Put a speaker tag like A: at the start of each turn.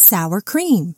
A: sour cream.